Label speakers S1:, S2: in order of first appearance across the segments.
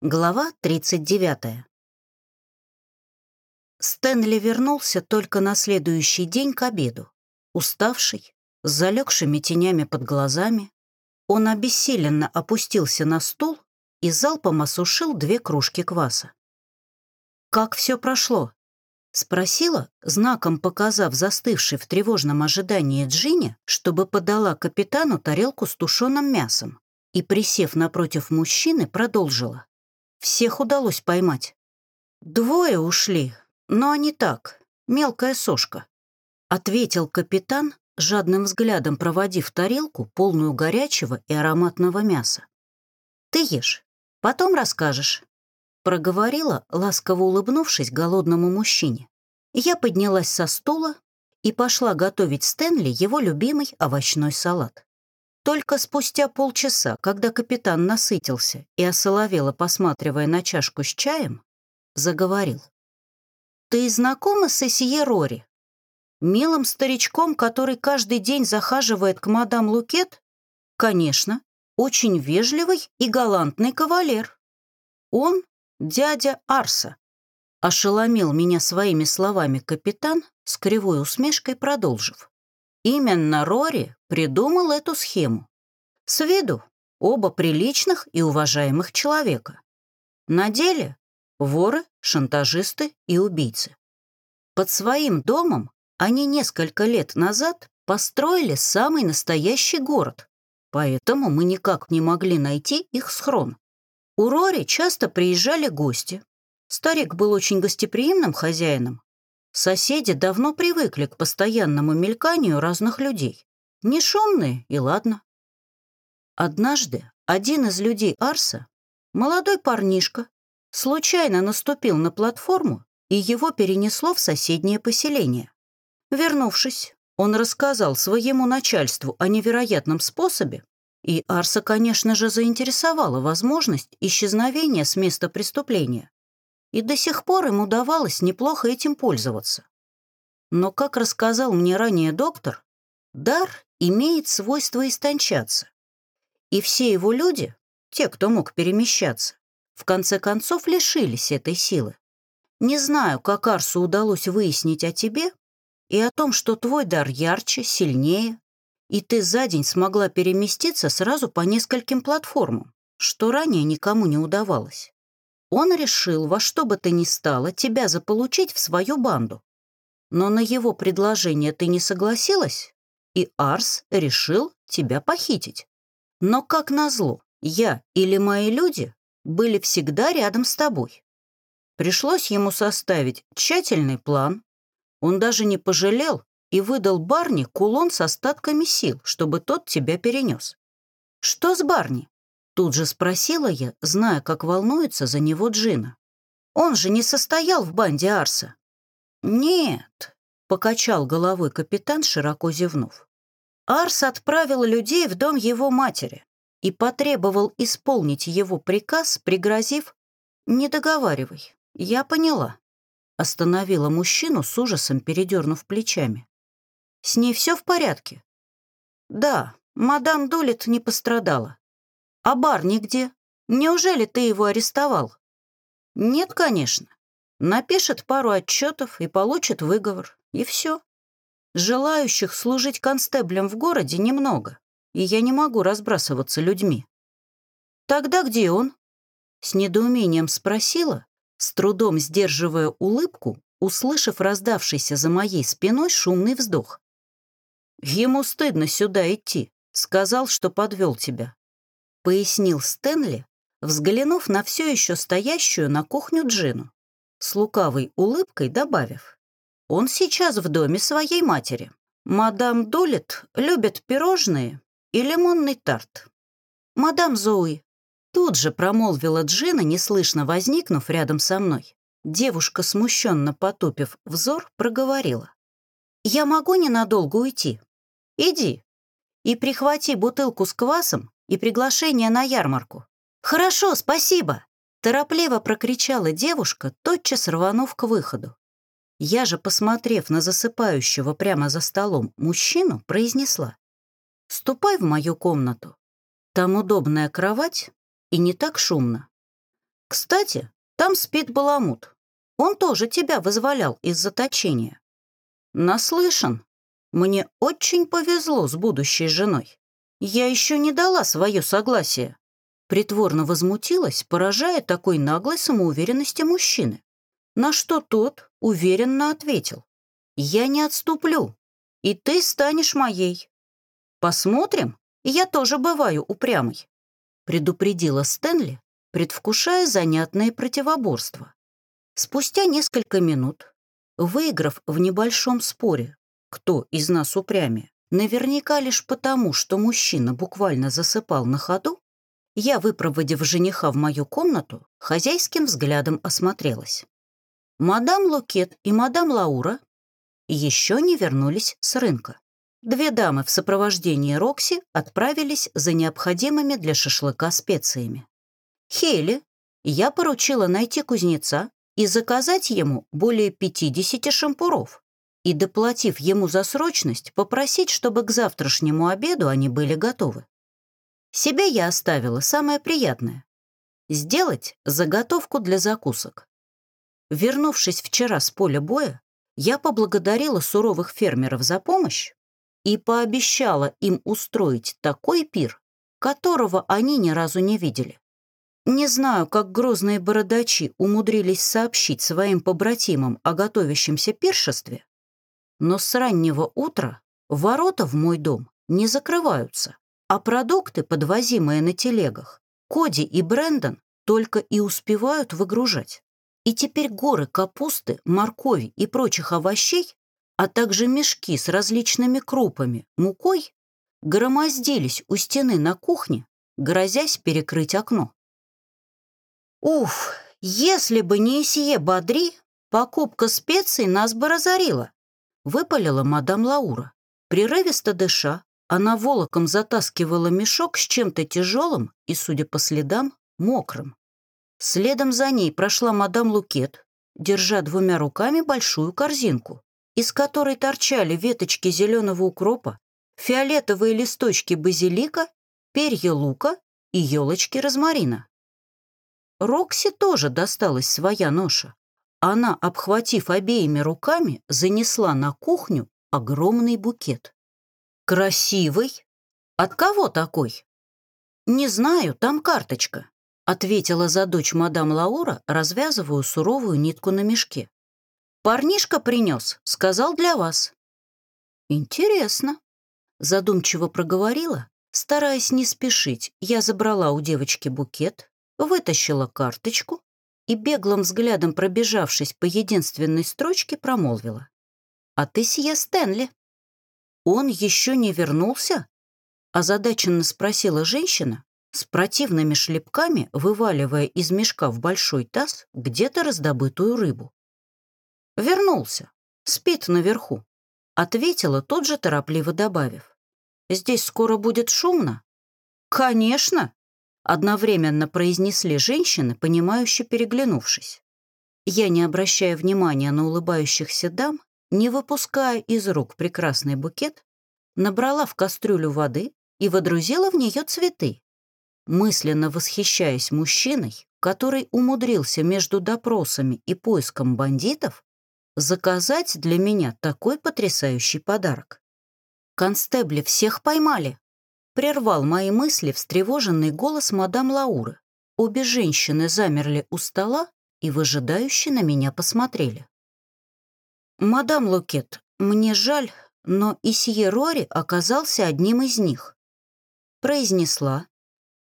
S1: Глава 39. Стэнли вернулся только на следующий день к обеду. Уставший, с залегшими тенями под глазами, он обессиленно опустился на стул и залпом осушил две кружки кваса. «Как все прошло?» — спросила, знаком показав застывший в тревожном ожидании Джине, чтобы подала капитану тарелку с тушеным мясом и, присев напротив мужчины, продолжила. Всех удалось поймать. Двое ушли, но они так, мелкая сошка. Ответил капитан, жадным взглядом проводив тарелку, полную горячего и ароматного мяса. «Ты ешь, потом расскажешь», — проговорила, ласково улыбнувшись голодному мужчине. Я поднялась со стула и пошла готовить Стэнли его любимый овощной салат. Только спустя полчаса, когда капитан насытился и осоловело, посматривая на чашку с чаем, заговорил. «Ты знакома с Эсие Рори? Милым старичком, который каждый день захаживает к мадам Лукет? Конечно, очень вежливый и галантный кавалер. Он дядя Арса». Ошеломил меня своими словами капитан, с кривой усмешкой продолжив. Именно Рори придумал эту схему. С виду оба приличных и уважаемых человека. На деле воры, шантажисты и убийцы. Под своим домом они несколько лет назад построили самый настоящий город, поэтому мы никак не могли найти их схрон. У Рори часто приезжали гости. Старик был очень гостеприимным хозяином, Соседи давно привыкли к постоянному мельканию разных людей. Не шумные, и ладно. Однажды один из людей Арса, молодой парнишка, случайно наступил на платформу, и его перенесло в соседнее поселение. Вернувшись, он рассказал своему начальству о невероятном способе, и Арса, конечно же, заинтересовала возможность исчезновения с места преступления и до сих пор им удавалось неплохо этим пользоваться. Но, как рассказал мне ранее доктор, дар имеет свойство истончаться. И все его люди, те, кто мог перемещаться, в конце концов лишились этой силы. Не знаю, как Арсу удалось выяснить о тебе и о том, что твой дар ярче, сильнее, и ты за день смогла переместиться сразу по нескольким платформам, что ранее никому не удавалось. Он решил во что бы то ни стало тебя заполучить в свою банду. Но на его предложение ты не согласилась, и Арс решил тебя похитить. Но, как назло, я или мои люди были всегда рядом с тобой. Пришлось ему составить тщательный план. Он даже не пожалел и выдал Барни кулон с остатками сил, чтобы тот тебя перенес. Что с Барни? Тут же спросила я, зная, как волнуется за него Джина. Он же не состоял в банде Арса. Нет, покачал головой капитан, широко зевнув. Арс отправил людей в дом его матери и потребовал исполнить его приказ, пригрозив «Не договаривай, я поняла», остановила мужчину с ужасом, передернув плечами. «С ней все в порядке?» «Да, мадам Дулет не пострадала. А Барни где? Неужели ты его арестовал? Нет, конечно. Напишет пару отчетов и получит выговор. И все. Желающих служить констеблем в городе немного, и я не могу разбрасываться людьми. Тогда где он? С недоумением спросила, с трудом сдерживая улыбку, услышав раздавшийся за моей спиной шумный вздох. Ему стыдно сюда идти. Сказал, что подвел тебя пояснил Стэнли, взглянув на все еще стоящую на кухню Джину, с лукавой улыбкой добавив. «Он сейчас в доме своей матери. Мадам Долит любит пирожные и лимонный тарт. Мадам Зои». Тут же промолвила Джина, неслышно возникнув рядом со мной. Девушка, смущенно потупив взор, проговорила. «Я могу ненадолго уйти? Иди и прихвати бутылку с квасом и приглашение на ярмарку. «Хорошо, спасибо!» — торопливо прокричала девушка, тотчас рванув к выходу. Я же, посмотрев на засыпающего прямо за столом мужчину, произнесла. «Ступай в мою комнату. Там удобная кровать и не так шумно. Кстати, там спит Баламут. Он тоже тебя вызволял из заточения. Наслышан. Мне очень повезло с будущей женой. Я еще не дала свое согласие. Притворно возмутилась, поражая такой наглой самоуверенности мужчины. На что тот уверенно ответил. «Я не отступлю, и ты станешь моей. Посмотрим, я тоже бываю упрямой», предупредила Стэнли, предвкушая занятное противоборство. Спустя несколько минут, выиграв в небольшом споре, кто из нас упрямее, наверняка лишь потому, что мужчина буквально засыпал на ходу, я, выпроводив жениха в мою комнату, хозяйским взглядом осмотрелась. Мадам Лукет и мадам Лаура еще не вернулись с рынка. Две дамы в сопровождении Рокси отправились за необходимыми для шашлыка специями. Хейли я поручила найти кузнеца и заказать ему более 50 шампуров и, доплатив ему за срочность, попросить, чтобы к завтрашнему обеду они были готовы. Себе я оставила самое приятное — сделать заготовку для закусок. Вернувшись вчера с поля боя, я поблагодарила суровых фермеров за помощь и пообещала им устроить такой пир, которого они ни разу не видели. Не знаю, как грозные бородачи умудрились сообщить своим побратимам о готовящемся пиршестве, но с раннего утра ворота в мой дом не закрываются, а продукты, подвозимые на телегах, Коди и Брэндон только и успевают выгружать. И теперь горы капусты, моркови и прочих овощей, а также мешки с различными крупами, мукой, громоздились у стены на кухне, грозясь перекрыть окно. Уф, если бы не сие Бадри, покупка специй нас бы разорила, выпалила мадам Лаура. Прерывисто дыша, она волоком затаскивала мешок с чем-то тяжелым и, судя по следам, мокрым. Следом за ней прошла мадам Лукет, держа двумя руками большую корзинку, из которой торчали веточки зеленого укропа, фиолетовые листочки базилика, перья лука и елочки розмарина. Рокси тоже досталась своя ноша. Она, обхватив обеими руками, занесла на кухню огромный букет. «Красивый? От кого такой?» «Не знаю, там карточка», — ответила за дочь мадам Лаура, развязывая суровую нитку на мешке. «Парнишка принес, сказал для вас». «Интересно», — задумчиво проговорила, стараясь не спешить. Я забрала у девочки букет, вытащила карточку и, беглым взглядом пробежавшись по единственной строчке, промолвила. «А ты сия Стэнли». «Он еще не вернулся?» озадаченно спросила женщина, с противными шлепками вываливая из мешка в большой таз где-то раздобытую рыбу. «Вернулся. Спит наверху», — ответила тот же торопливо добавив. «Здесь скоро будет шумно?» «Конечно!» Одновременно произнесли женщины, понимающе переглянувшись. Я, не обращая внимания на улыбающихся дам, не выпуская из рук прекрасный букет, набрала в кастрюлю воды и водрузила в нее цветы, мысленно восхищаясь мужчиной, который умудрился между допросами и поиском бандитов заказать для меня такой потрясающий подарок. «Констебли всех поймали!» Прервал мои мысли встревоженный голос мадам Лауры. Обе женщины замерли у стола и выжидающе на меня посмотрели. «Мадам Лукет, мне жаль, но Исье Рори оказался одним из них», произнесла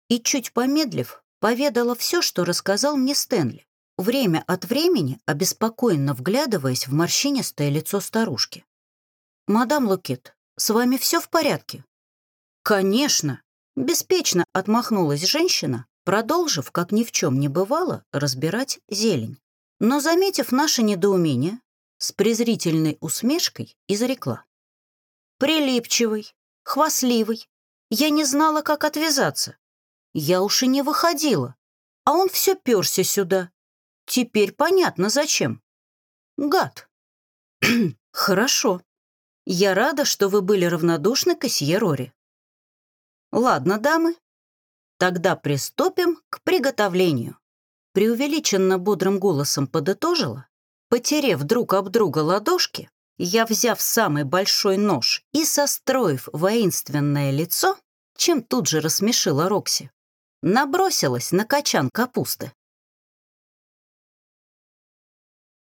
S1: и, чуть помедлив, поведала все, что рассказал мне Стэнли, время от времени обеспокоенно вглядываясь в морщинистое лицо старушки. «Мадам Лукет, с вами все в порядке?» «Конечно!» — беспечно отмахнулась женщина, продолжив, как ни в чем не бывало, разбирать зелень. Но, заметив наше недоумение, с презрительной усмешкой изрекла. «Прилипчивый, хвастливый. Я не знала, как отвязаться. Я уж и не выходила, а он все перся сюда. Теперь понятно, зачем. Гад. Хорошо. Я рада, что вы были равнодушны к Асьерори. Ладно, дамы, тогда приступим к приготовлению. преувеличенно бодрым голосом подытожила, потерев друг об друга ладошки, я, взяв самый большой нож и состроив воинственное лицо, чем тут же рассмешила Рокси, набросилась на качан капусты.